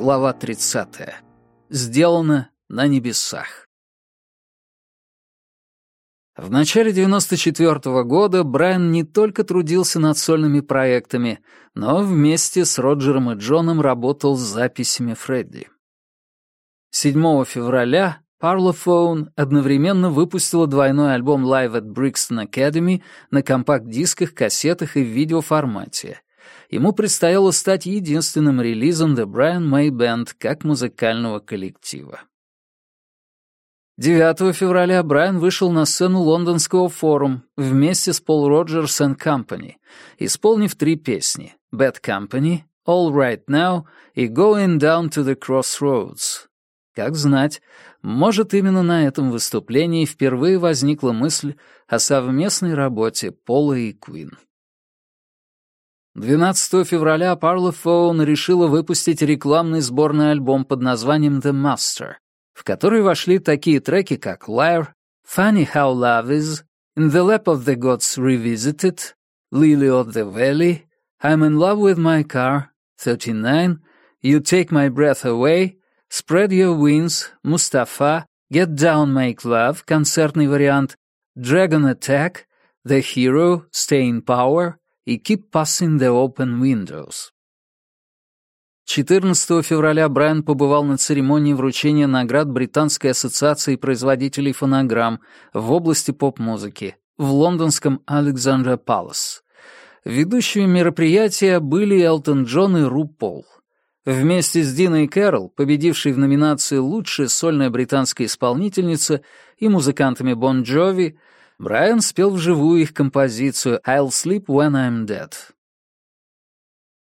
Глава 30. Сделано на небесах. В начале 94 -го года Брайан не только трудился над сольными проектами, но вместе с Роджером и Джоном работал с записями Фредди. 7 февраля Parlophone одновременно выпустила двойной альбом Live at Brixton Academy на компакт-дисках, кассетах и в видеоформате — ему предстояло стать единственным релизом The Brian May Band как музыкального коллектива. 9 февраля Брайан вышел на сцену лондонского форум вместе с Пол Роджерс and Company, исполнив три песни «Bad Company», «All Right Now» и «Going Down to the Crossroads». Как знать, может, именно на этом выступлении впервые возникла мысль о совместной работе Пола и Куинн. 12 февраля Парло решила выпустить рекламный сборный альбом под названием «The Master», в который вошли такие треки, как «Liar», «Funny How Love Is», «In the Lap of the Gods Revisited», «Lily of the Valley», «I'm in Love with My Car», «39», «You Take My Breath Away», «Spread Your Wings», «Mustafa», «Get Down Make Love», концертный вариант, «Dragon Attack», «The Hero», «Stay in Power», и keep passing the open windows. 14 февраля Брайан побывал на церемонии вручения наград Британской ассоциации производителей фонограмм в области поп-музыки в лондонском Александра Палас. Ведущими мероприятия были Элтон Джон и Ру Пол. Вместе с Диной Кэрролл, победившей в номинации «Лучшая сольная британская исполнительница» и музыкантами Бон bon Джови, Брайан спел вживую их композицию «I'll sleep when I'm dead».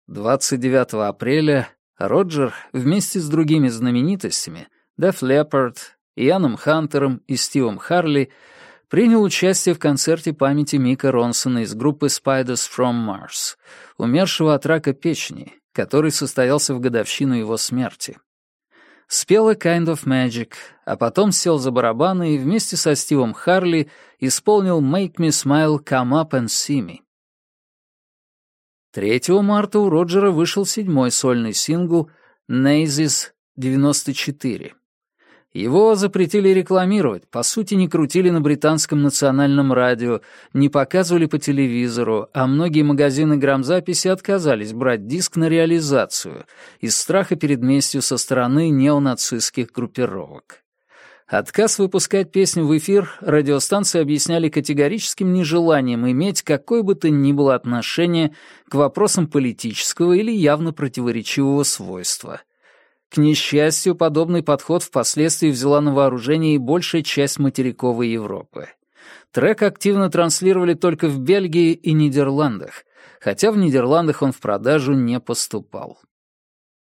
29 апреля Роджер вместе с другими знаменитостями, Деф Леппард, Яном Хантером и Стивом Харли, принял участие в концерте памяти Мика Ронсона из группы Spiders from Mars, умершего от рака печени, который состоялся в годовщину его смерти спела «Kind of Magic», а потом сел за барабаны и вместе со Стивом Харли исполнил «Make me smile, come up and see me». 3 марта у Роджера вышел седьмой сольный сингл «Nazis 94». Его запретили рекламировать, по сути не крутили на британском национальном радио, не показывали по телевизору, а многие магазины грамзаписи отказались брать диск на реализацию из страха перед местью со стороны неонацистских группировок. Отказ выпускать песню в эфир радиостанции объясняли категорическим нежеланием иметь какое бы то ни было отношение к вопросам политического или явно противоречивого свойства — к несчастью, подобный подход впоследствии взяла на вооружение и большая часть материковой Европы. Трек активно транслировали только в Бельгии и Нидерландах, хотя в Нидерландах он в продажу не поступал.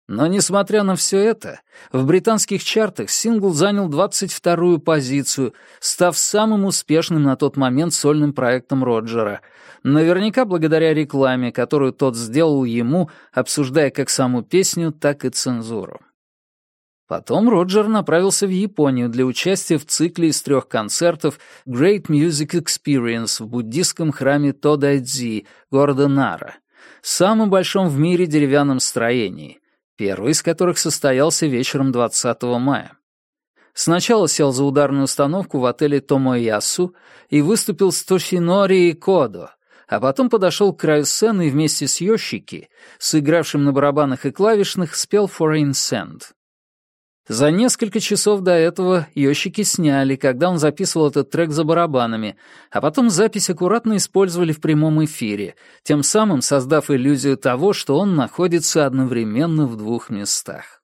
Но, несмотря на все это, в британских чартах сингл занял 22-ю позицию, став самым успешным на тот момент сольным проектом Роджера, наверняка благодаря рекламе, которую тот сделал ему, обсуждая как саму песню, так и цензуру. Потом Роджер направился в Японию для участия в цикле из трех концертов Great Music Experience в буддийском храме Тодайдзи города Нара, самом большом в мире деревянном строении, первый из которых состоялся вечером 20 мая. Сначала сел за ударную установку в отеле Томоясу и выступил с Тошинори и Кодо, а потом подошел к краю сцены и вместе с Йощики, сыгравшим на барабанах и клавишных, спел «Foreign Sand». За несколько часов до этого ёщики сняли, когда он записывал этот трек за барабанами, а потом запись аккуратно использовали в прямом эфире, тем самым создав иллюзию того, что он находится одновременно в двух местах.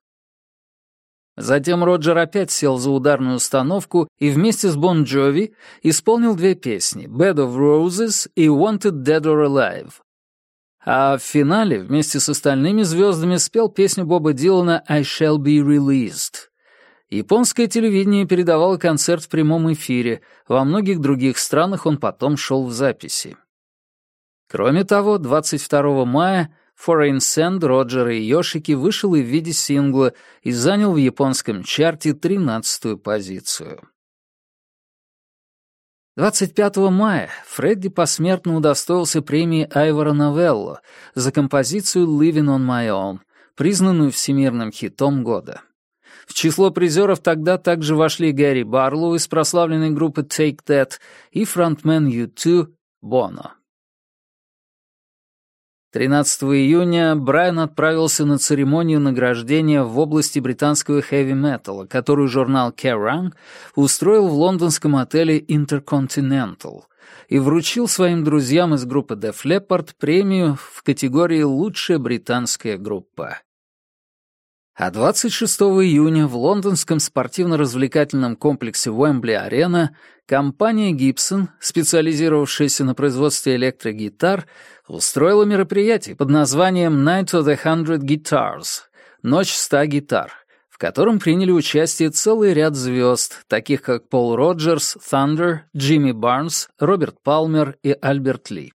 Затем Роджер опять сел за ударную установку и вместе с Бон bon Джови исполнил две песни «Bed of Roses» и «Wanted Dead or Alive», а в финале вместе с остальными звездами спел песню Боба Дилана «I shall be released». Японское телевидение передавало концерт в прямом эфире, во многих других странах он потом шел в записи. Кроме того, 22 мая Foreign Sand Роджера и Йошики вышел и в виде сингла и занял в японском чарте 13-ю позицию. 25 мая Фредди посмертно удостоился премии Айвора Новелло за композицию «Living on my own», признанную всемирным хитом года. В число призеров тогда также вошли Гэри Барлоу из прославленной группы Take That и фронтмен U2 Боно. 13 июня Брайан отправился на церемонию награждения в области британского хэви-металла, которую журнал Kerrang устроил в лондонском отеле Intercontinental и вручил своим друзьям из группы Def Leppard премию в категории «Лучшая британская группа». А 26 июня в лондонском спортивно-развлекательном комплексе Уэмбли-Арена компания Gibson, специализировавшаяся на производстве электрогитар, устроила мероприятие под названием Night of the Hundred Guitars — «Ночь ста гитар», в котором приняли участие целый ряд звезд, таких как Пол Роджерс, Thunder, Джимми Барнс, Роберт Палмер и Альберт Ли.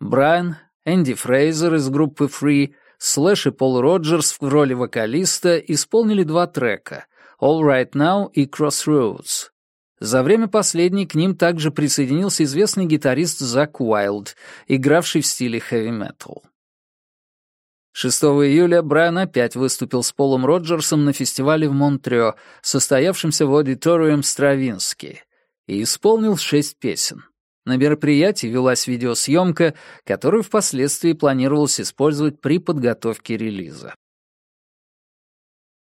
Брайан, Энди Фрейзер из группы Free, Слэш и Пол Роджерс в роли вокалиста исполнили два трека — «All Right Now» и «Crossroads». За время последней к ним также присоединился известный гитарист Зак Уайлд, игравший в стиле хэви-метал. 6 июля Брайан опять выступил с Полом Роджерсом на фестивале в Монтрео, состоявшемся в аудиториум Стравинский, и исполнил шесть песен. На мероприятии велась видеосъемка, которую впоследствии планировалось использовать при подготовке релиза.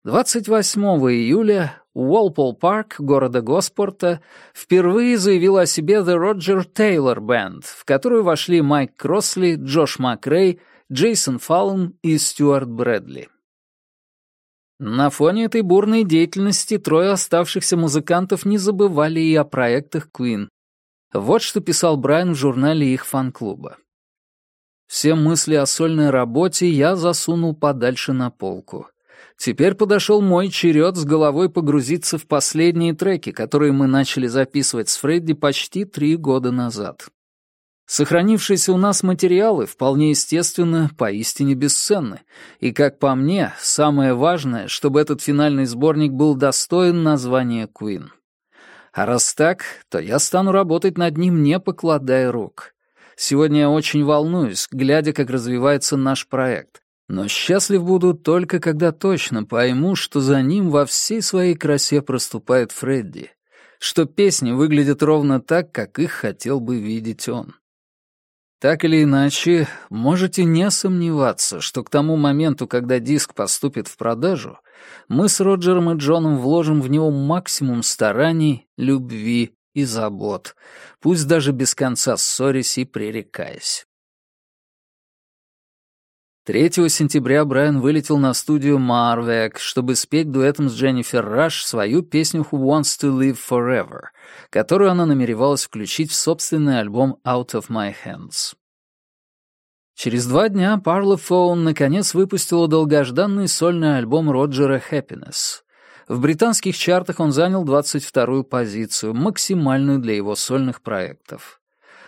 28 июля Уолпол Парк города Госпорта впервые заявил о себе The Roger Taylor Band, в которую вошли Майк Кросли, Джош Макрей, Джейсон Фаун и Стюарт Брэдли. На фоне этой бурной деятельности трое оставшихся музыкантов не забывали и о проектах Queen. Вот что писал Брайан в журнале их фан-клуба. «Все мысли о сольной работе я засунул подальше на полку. Теперь подошел мой черед с головой погрузиться в последние треки, которые мы начали записывать с Фредди почти три года назад. Сохранившиеся у нас материалы вполне естественно, поистине бесценны, и, как по мне, самое важное, чтобы этот финальный сборник был достоин названия «Куин». А раз так, то я стану работать над ним, не покладая рук. Сегодня я очень волнуюсь, глядя, как развивается наш проект, но счастлив буду только когда точно пойму, что за ним во всей своей красе проступает Фредди, что песни выглядят ровно так, как их хотел бы видеть он. Так или иначе, можете не сомневаться, что к тому моменту, когда диск поступит в продажу, мы с Роджером и Джоном вложим в него максимум стараний, любви и забот, пусть даже без конца ссорясь и пререкаясь. 3 сентября Брайан вылетел на студию Marvec, чтобы спеть дуэтом с Дженнифер Раш свою песню «Who Wants to Live Forever», которую она намеревалась включить в собственный альбом «Out of My Hands». Через два дня Парлофоун наконец выпустила долгожданный сольный альбом Роджера «Happiness». В британских чартах он занял 22-ю позицию, максимальную для его сольных проектов.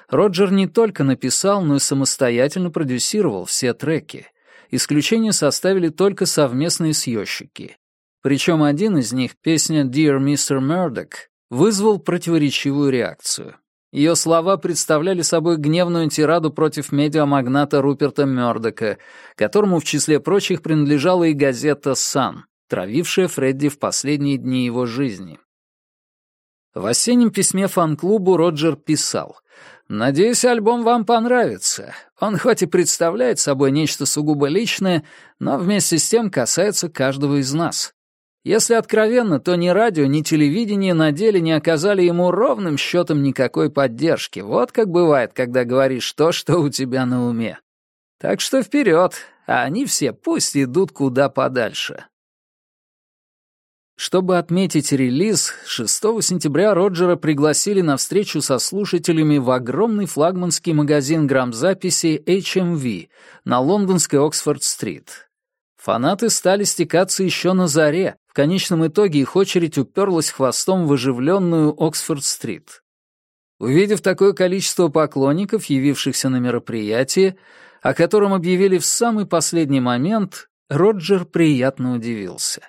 Роджер не только написал, но и самостоятельно продюсировал все треки исключение составили только совместные съемщики. Причем один из них, песня «Dear Mr. Murdoch», вызвал противоречивую реакцию. Ее слова представляли собой гневную тираду против медиамагната Руперта Мёрдока, которому в числе прочих принадлежала и газета «Сан», травившая Фредди в последние дни его жизни. В осеннем письме фан-клубу Роджер писал Надеюсь, альбом вам понравится. Он хоть и представляет собой нечто сугубо личное, но вместе с тем касается каждого из нас. Если откровенно, то ни радио, ни телевидение на деле не оказали ему ровным счетом никакой поддержки. Вот как бывает, когда говоришь то, что у тебя на уме. Так что вперед, а они все пусть идут куда подальше. Чтобы отметить релиз, 6 сентября Роджера пригласили на встречу со слушателями в огромный флагманский магазин грамзаписи HMV на лондонской Оксфорд-стрит. Фанаты стали стекаться еще на заре, в конечном итоге их очередь уперлась хвостом в оживленную Оксфорд-стрит. Увидев такое количество поклонников, явившихся на мероприятие, о котором объявили в самый последний момент, Роджер приятно удивился.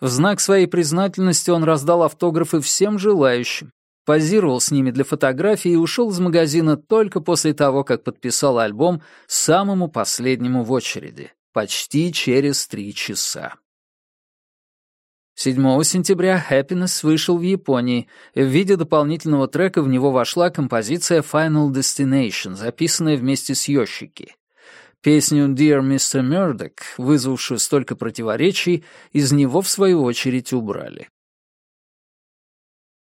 В знак своей признательности он раздал автографы всем желающим, позировал с ними для фотографий и ушел из магазина только после того, как подписал альбом самому последнему в очереди, почти через три часа. 7 сентября «Happiness» вышел в Японии. В виде дополнительного трека в него вошла композиция «Final Destination», записанная вместе с Йощики. Песню «Dear Mr. Murdoch», вызвавшую столько противоречий, из него, в свою очередь, убрали.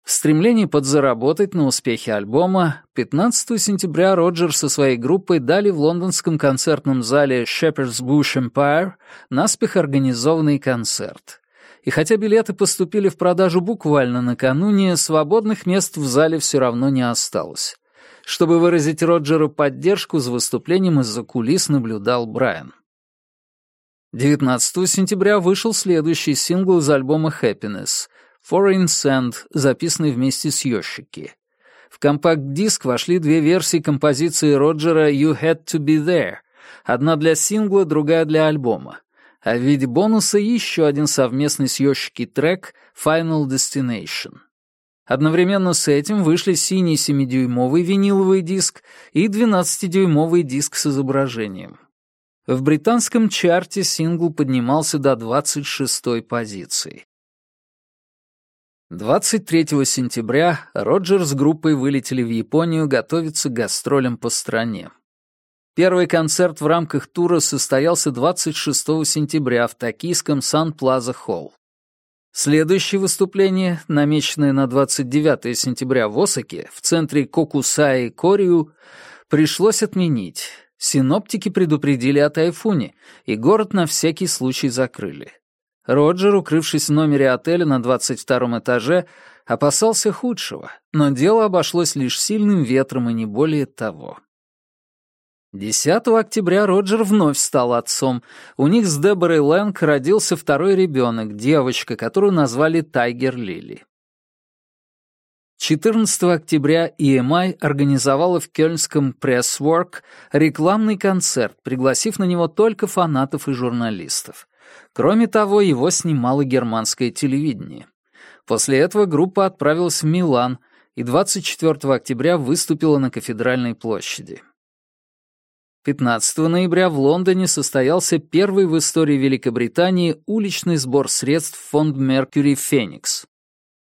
В стремлении подзаработать на успехе альбома 15 сентября Роджер со своей группой дали в лондонском концертном зале Shepherd's Bush Empire наспех организованный концерт. И хотя билеты поступили в продажу буквально накануне, свободных мест в зале все равно не осталось чтобы выразить Роджеру поддержку за выступлением из-за кулис наблюдал Брайан. 19 сентября вышел следующий сингл из альбома «Happiness» «Foreign Sand», записанный вместе с Йощики. В компакт-диск вошли две версии композиции Роджера «You Had To Be There», одна для сингла, другая для альбома. А в виде бонуса еще один совместный с Йощики трек «Final Destination». Одновременно с этим вышли синий 7-дюймовый виниловый диск и 12-дюймовый диск с изображением. В британском чарте сингл поднимался до 26-й позиции. 23 сентября Роджер с группой вылетели в Японию готовиться к гастролям по стране. Первый концерт в рамках тура состоялся 26 сентября в токийском Сан-Плаза-Холл. Следующее выступление, намеченное на 29 сентября в Осаке, в центре Кокусаи Корию, пришлось отменить. Синоптики предупредили о тайфуне, и город на всякий случай закрыли. Роджер, укрывшись в номере отеля на 22 этаже, опасался худшего, но дело обошлось лишь сильным ветром и не более того. 10 октября Роджер вновь стал отцом. У них с Деборой Лэнг родился второй ребенок, девочка, которую назвали Тайгер Лили. 14 октября EMI организовала в кёльнском Presswork рекламный концерт, пригласив на него только фанатов и журналистов. Кроме того, его снимало германское телевидение. После этого группа отправилась в Милан и 24 октября выступила на Кафедральной площади. 15 ноября в Лондоне состоялся первый в истории Великобритании уличный сбор средств в фонд Меркьюри Феникс.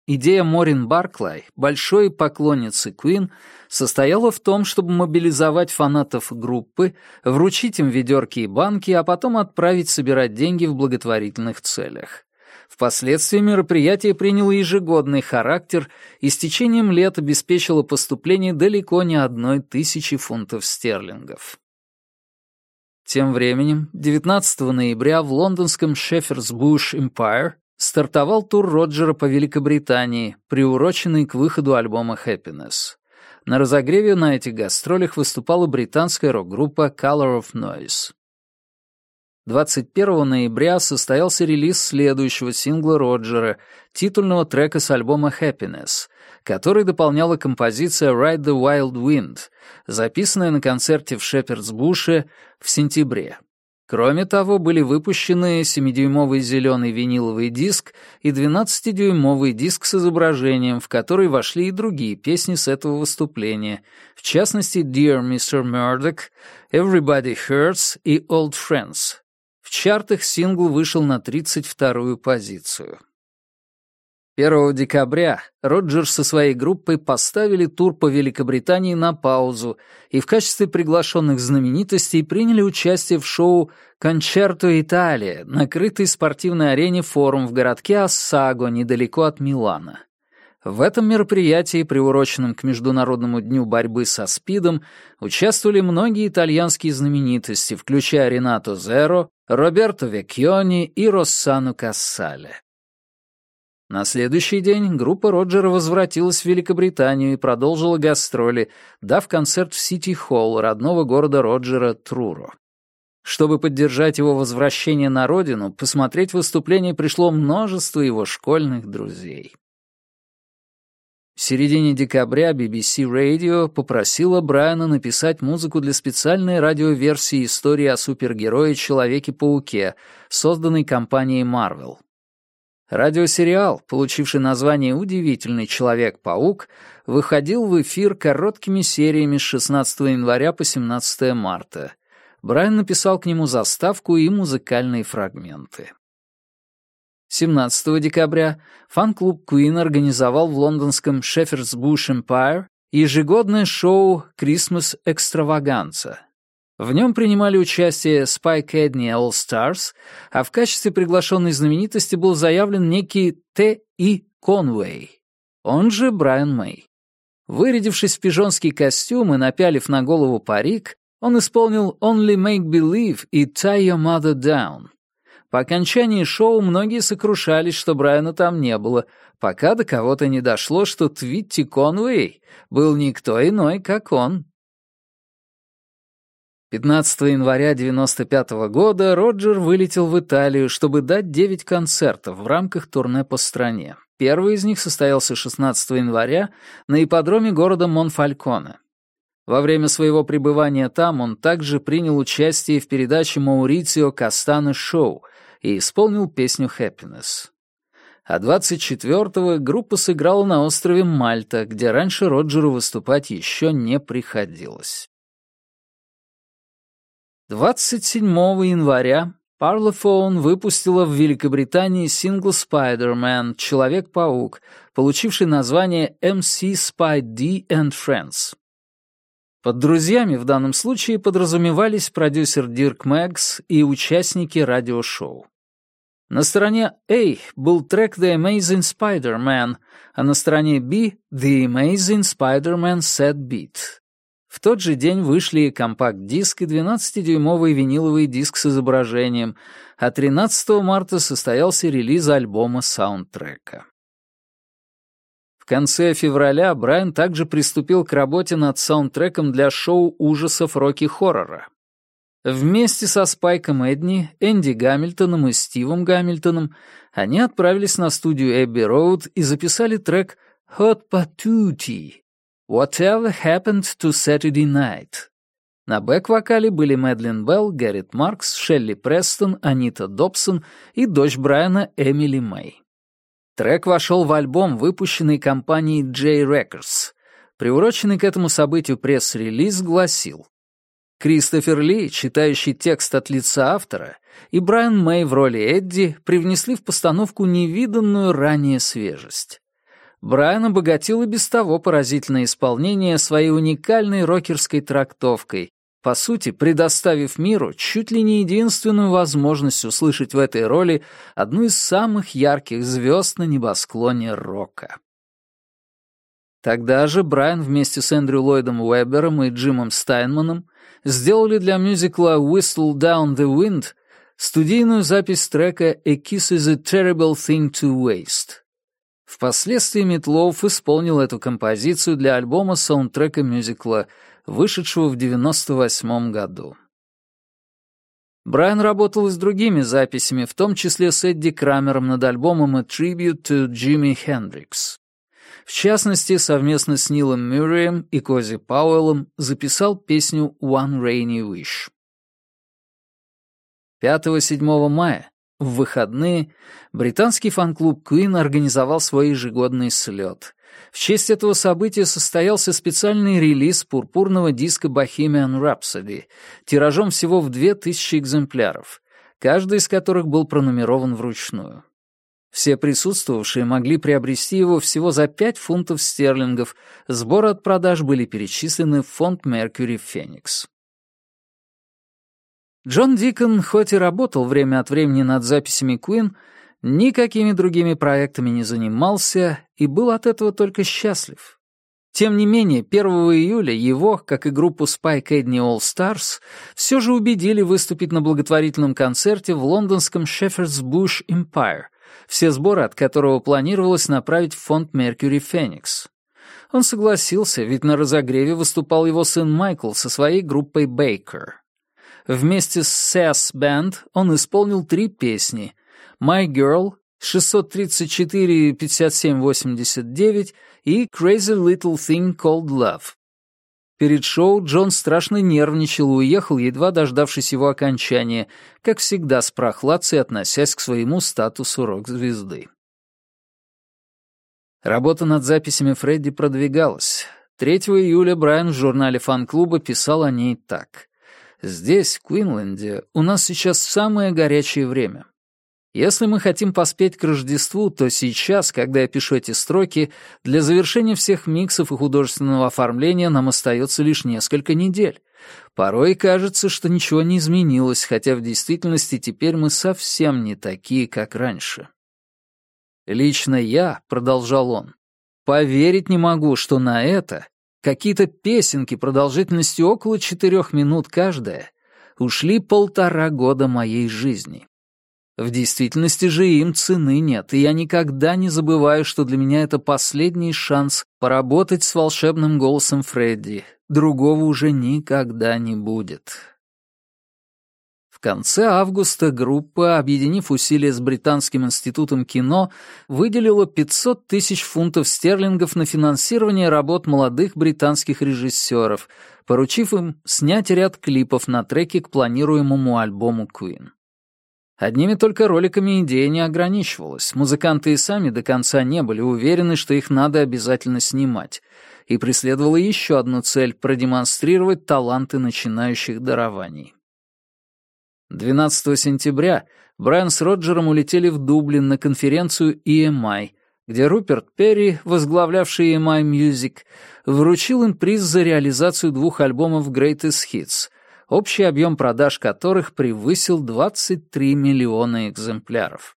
Идея Морин Барклай, большой поклонницы Куин, состояла в том, чтобы мобилизовать фанатов группы, вручить им ведерки и банки, а потом отправить собирать деньги в благотворительных целях. Впоследствии мероприятие приняло ежегодный характер и с течением лет обеспечило поступление далеко не одной тысячи фунтов стерлингов. Тем временем, 19 ноября в лондонском Шеферсбуш Empire стартовал тур Роджера по Великобритании, приуроченный к выходу альбома «Happiness». На разогреве на этих гастролях выступала британская рок-группа Color of Noise. 21 ноября состоялся релиз следующего сингла Роджера, титульного трека с альбома «Happiness», который дополняла композиция «Ride the Wild Wind», записанная на концерте в Шепердсбуше в сентябре. Кроме того, были выпущены 7-дюймовый зеленый виниловый диск и 12-дюймовый диск с изображением, в который вошли и другие песни с этого выступления, в частности «Dear Mr. Murdoch», «Everybody Hurts» и «Old Friends». В чартах сингл вышел на 32-ю позицию. 1 декабря Роджерс со своей группой поставили тур по Великобритании на паузу и в качестве приглашенных знаменитостей приняли участие в шоу «Кончерто Италия» на крытой спортивной арене «Форум» в городке Ассаго, недалеко от Милана. В этом мероприятии, приуроченном к Международному дню борьбы со СПИДом, участвовали многие итальянские знаменитости, включая Ренато Зеро, Роберто Векьони и Россану Кассале. На следующий день группа Роджера возвратилась в Великобританию и продолжила гастроли, дав концерт в Сити-Холл родного города Роджера Труро. Чтобы поддержать его возвращение на родину, посмотреть выступление пришло множество его школьных друзей. В середине декабря BBC Radio попросила Брайана написать музыку для специальной радиоверсии истории о супергерое Человеке-пауке, созданной компанией Marvel. Радиосериал, получивший название «Удивительный человек-паук», выходил в эфир короткими сериями с 16 января по 17 марта. Брайан написал к нему заставку и музыкальные фрагменты. 17 декабря фан-клуб Queen организовал в лондонском Шеферсбуш Empire ежегодное шоу «Крисмас Экстраваганца», в нем принимали участие Spike Эдни All Stars, а в качестве приглашенной знаменитости был заявлен некий Т. И. Конвей, он же Брайан Мэй. Вырядившись в пижонский костюм и напялив на голову парик, он исполнил «Only Make Believe» и «Tie Your Mother Down». По окончании шоу многие сокрушались, что Брайана там не было, пока до кого-то не дошло, что Твитти Конвей был никто иной, как он. 15 января 1995 года Роджер вылетел в Италию, чтобы дать 9 концертов в рамках турне по стране. Первый из них состоялся 16 января на ипподроме города Монфальконе. Во время своего пребывания там он также принял участие в передаче Маурицио Кастана «Шоу» и исполнил песню «Happiness». А 24-го группа сыграла на острове Мальта, где раньше Роджеру выступать еще не приходилось. 27 января Parlophone выпустила в Великобритании сингл «Spider-Man. Человек-паук», получивший название MC Spy D and Friends. Под друзьями в данном случае подразумевались продюсер Дирк Мэгс и участники радиошоу. На стороне A был трек «The Amazing Spider-Man», а на стороне B — «The Amazing Spider-Man Set Beat». В тот же день вышли и компакт-диск и 12-дюймовый виниловый диск с изображением, а 13 марта состоялся релиз альбома саундтрека. В конце февраля Брайан также приступил к работе над саундтреком для шоу ужасов роки-хоррора. Вместе со Спайком Эдни, Энди Гамильтоном и Стивом Гамильтоном они отправились на студию Эбби Роуд и записали трек «Hot Patootie», Whatever Happened to Saturday Night. На бэк-вокале были Мэдлин Белл, Гэррит Маркс, Шелли Престон, Анита Добсон и дочь Брайана Эмили Мэй. Трек вошел в альбом, выпущенный компанией J Records. Приуроченный к этому событию пресс-релиз гласил Кристофер Ли, читающий текст от лица автора, и Брайан Мэй в роли Эдди привнесли в постановку невиданную ранее свежесть. Брайан обогатил и без того поразительное исполнение своей уникальной рокерской трактовкой, по сути, предоставив миру чуть ли не единственную возможность услышать в этой роли одну из самых ярких звезд на небосклоне рока. Тогда же Брайан вместе с Эндрю Ллойдом Уэббером и Джимом Стайнманом сделали для мюзикла «Whistle Down the Wind» студийную запись трека «A Kiss is a Terrible Thing to Waste». Впоследствии Метлоуф исполнил эту композицию для альбома саундтрека мюзикла, вышедшего в 1998 году. Брайан работал и с другими записями, в том числе с Эдди Крамером над альбомом «A Tribute to Jimi Hendrix». В частности, совместно с Нилом Мюрреем и Кози Пауэллом записал песню «One Rainy Wish». 5-7 мая в выходные британский фан-клуб Queen организовал свой ежегодный слет. В честь этого события состоялся специальный релиз пурпурного диска Bohemian Rhapsody тиражом всего в 2000 экземпляров, каждый из которых был пронумерован вручную. Все присутствовавшие могли приобрести его всего за 5 фунтов стерлингов, сборы от продаж были перечислены в фонд Mercury Phoenix. Джон Дикон хоть и работал время от времени над записями Куин, никакими другими проектами не занимался и был от этого только счастлив. Тем не менее, 1 июля его, как и группу Spike Edney All Stars, все же убедили выступить на благотворительном концерте в лондонском Shepherd's Bush Empire, все сборы от которого планировалось направить в фонд Mercury Phoenix. Он согласился, ведь на разогреве выступал его сын Майкл со своей группой Baker. Вместе с Sass Band он исполнил три песни «My Girl», 634-57-89 и «Crazy Little Thing Called Love». Перед шоу Джон страшно нервничал и уехал, едва дождавшись его окончания, как всегда с прохладцей относясь к своему статусу рок-звезды. Работа над записями Фредди продвигалась. 3 июля Брайан в журнале фан-клуба писал о ней так. Здесь, в Квинленде, у нас сейчас самое горячее время. Если мы хотим поспеть к Рождеству, то сейчас, когда я пишу эти строки, для завершения всех миксов и художественного оформления нам остается лишь несколько недель. Порой кажется, что ничего не изменилось, хотя в действительности теперь мы совсем не такие, как раньше. «Лично я», — продолжал он, — «поверить не могу, что на это Какие-то песенки продолжительностью около четырех минут каждая ушли полтора года моей жизни. В действительности же им цены нет, и я никогда не забываю, что для меня это последний шанс поработать с волшебным голосом Фредди. Другого уже никогда не будет. В конце августа группа, объединив усилия с Британским институтом кино, выделила 500 тысяч фунтов стерлингов на финансирование работ молодых британских режиссеров, поручив им снять ряд клипов на треки к планируемому альбому Queen. Одними только роликами идея не ограничивалась. Музыканты и сами до конца не были уверены, что их надо обязательно снимать. И преследовала еще одну цель — продемонстрировать таланты начинающих дарований. 12 сентября Брайан с Роджером улетели в Дублин на конференцию EMI, где Руперт Перри, возглавлявший EMI Music, вручил им приз за реализацию двух альбомов Greatest Hits, общий объем продаж которых превысил 23 миллиона экземпляров.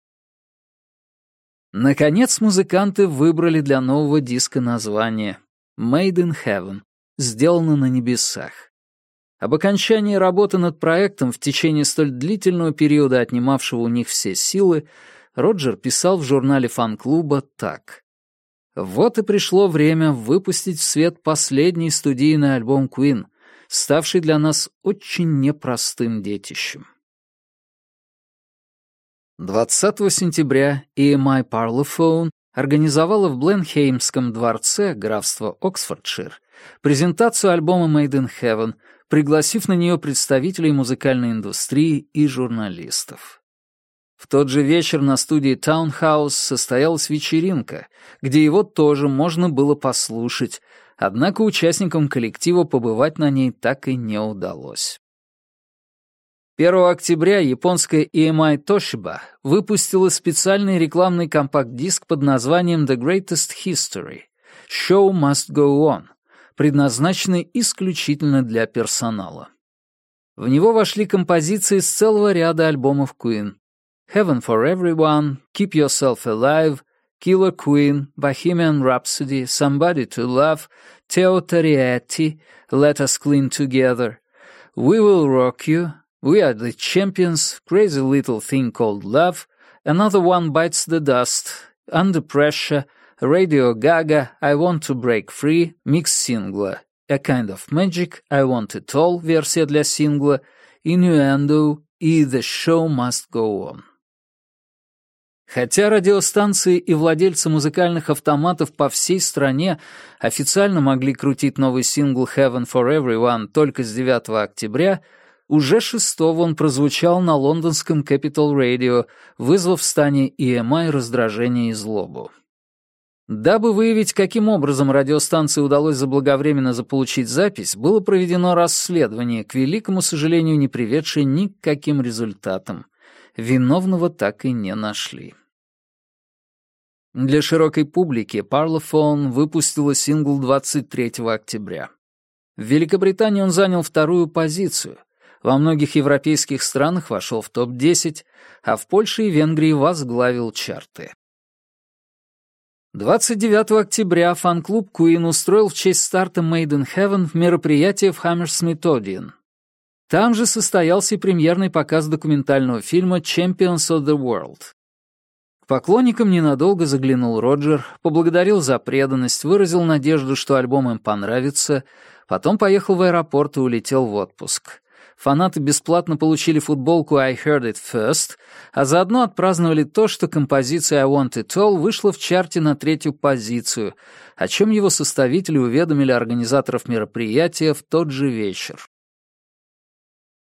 Наконец музыканты выбрали для нового диска название «Made in Heaven», сделано на небесах. Об окончании работы над проектом в течение столь длительного периода, отнимавшего у них все силы, Роджер писал в журнале фан-клуба так. «Вот и пришло время выпустить в свет последний студийный альбом Queen, ставший для нас очень непростым детищем». 20 сентября EMI Parlophone организовала в Бленхеймском дворце графства Оксфордшир презентацию альбома Made in Heaven — пригласив на нее представителей музыкальной индустрии и журналистов. В тот же вечер на студии «Таунхаус» состоялась вечеринка, где его тоже можно было послушать, однако участникам коллектива побывать на ней так и не удалось. 1 октября японская EMI Toshiba выпустила специальный рекламный компакт-диск под названием «The Greatest History» — «Show Must Go On», предназначены исключительно для персонала. В него вошли композиции с целого ряда альбомов Queen. Heaven for Everyone, Keep Yourself Alive, Killer Queen, Bohemian Rhapsody, Somebody to Love, Teo Toriati, Let Us Clean Together, We Will Rock You, We Are the Champions, Crazy Little Thing Called Love, Another One Bites the Dust, Under Pressure — Radio Gaga, I Want to Break Free, микс сингла A Kind of Magic, I Want It All, версия для сингла, Innuendo и The Show Must Go On. Хотя радиостанции и владельцы музыкальных автоматов по всей стране официально могли крутить новый сингл «Heaven for Everyone» только с 9 октября, уже 6 он прозвучал на лондонском Capital Radio, вызвав в стане EMI эм раздражение и злобу. Дабы выявить, каким образом радиостанции удалось заблаговременно заполучить запись, было проведено расследование, к великому сожалению, не приведшее ни к каким результатам. Виновного так и не нашли. Для широкой публики Parlophone выпустила сингл 23 октября. В Великобритании он занял вторую позицию. Во многих европейских странах вошел в топ-10, а в Польше и Венгрии возглавил чарты. 29 октября фан-клуб Куин устроил в честь старта Made in Heaven мероприятие в Хаммерсмитодиен. Там же состоялся и премьерный показ документального фильма «Champions of the World». К поклонникам ненадолго заглянул Роджер, поблагодарил за преданность, выразил надежду, что альбом им понравится, потом поехал в аэропорт и улетел в отпуск фанаты бесплатно получили футболку «I Heard It First», а заодно отпраздновали то, что композиция «I Want It All» вышла в чарте на третью позицию, о чем его составители уведомили организаторов мероприятия в тот же вечер.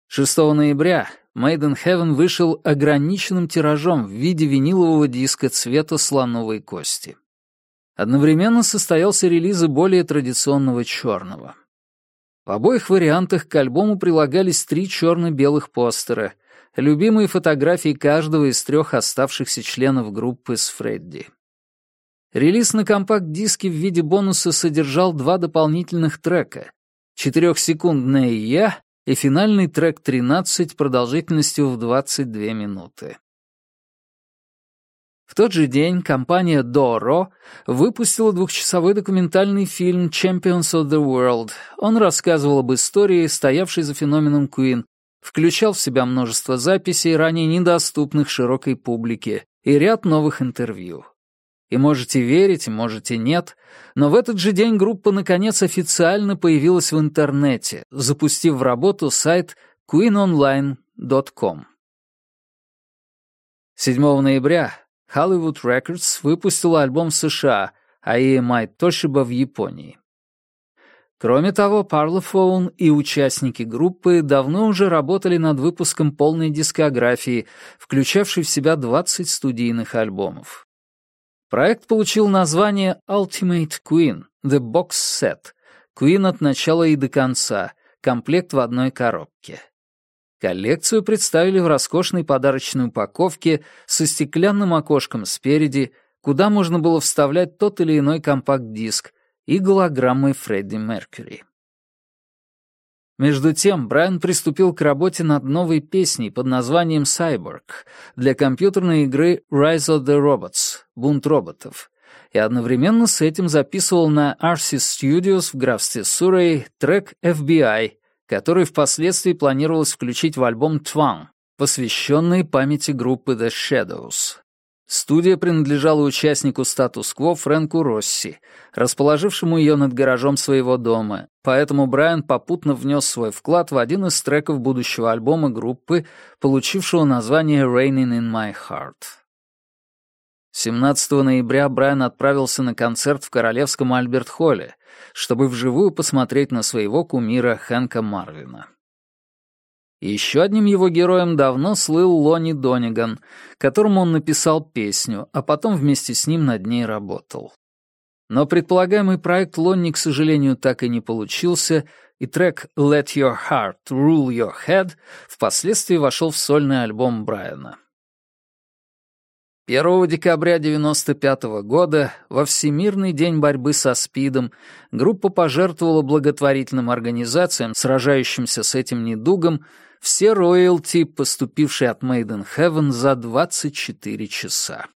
6 ноября «Made in Heaven» вышел ограниченным тиражом в виде винилового диска цвета слоновой кости. Одновременно состоялся релизы более традиционного черного. В обоих вариантах к альбому прилагались три черно-белых постера, любимые фотографии каждого из трех оставшихся членов группы с Фредди. Релиз на компакт-диске в виде бонуса содержал два дополнительных трека — четырехсекундное «Я» и финальный трек 13 продолжительностью в 22 минуты. В тот же день компания Doro выпустила двухчасовой документальный фильм «Champions of the World». Он рассказывал об истории, стоявшей за феноменом Queen, включал в себя множество записей, ранее недоступных широкой публике, и ряд новых интервью. И можете верить, можете нет, но в этот же день группа наконец официально появилась в интернете, запустив в работу сайт queenonline.com. 7 ноября Hollywood Records выпустила альбом в США, а EMI Toshiba в Японии. Кроме того, Parlophone и участники группы давно уже работали над выпуском полной дискографии, включавшей в себя 20 студийных альбомов. Проект получил название Ultimate Queen — The Box Set — Queen от начала и до конца, комплект в одной коробке. Коллекцию представили в роскошной подарочной упаковке со стеклянным окошком спереди, куда можно было вставлять тот или иной компакт-диск и голограммой Фредди Меркьюри. Между тем, Брайан приступил к работе над новой песней под названием «Cyborg» для компьютерной игры «Rise of the Robots» — «Бунт роботов», и одновременно с этим записывал на RC Studios в графстве Суррей трек «FBI», который впоследствии планировалось включить в альбом «Тван», посвященный памяти группы The Shadows. Студия принадлежала участнику статус-кво Фрэнку Росси, расположившему ее над гаражом своего дома, поэтому Брайан попутно внес свой вклад в один из треков будущего альбома группы, получившего название «Raining in my Heart». 17 ноября Брайан отправился на концерт в Королевском Альберт-холле, чтобы вживую посмотреть на своего кумира Хэнка Марвина. Еще одним его героем давно слыл Лони Дониган, которому он написал песню, а потом вместе с ним над ней работал. Но предполагаемый проект Лонни, к сожалению, так и не получился, и трек «Let Your Heart Rule Your Head» впоследствии вошел в сольный альбом Брайана. 1 декабря 1995 года, во Всемирный день борьбы со СПИДом, группа пожертвовала благотворительным организациям, сражающимся с этим недугом, все роялти, поступившие от Made in Heaven за 24 часа.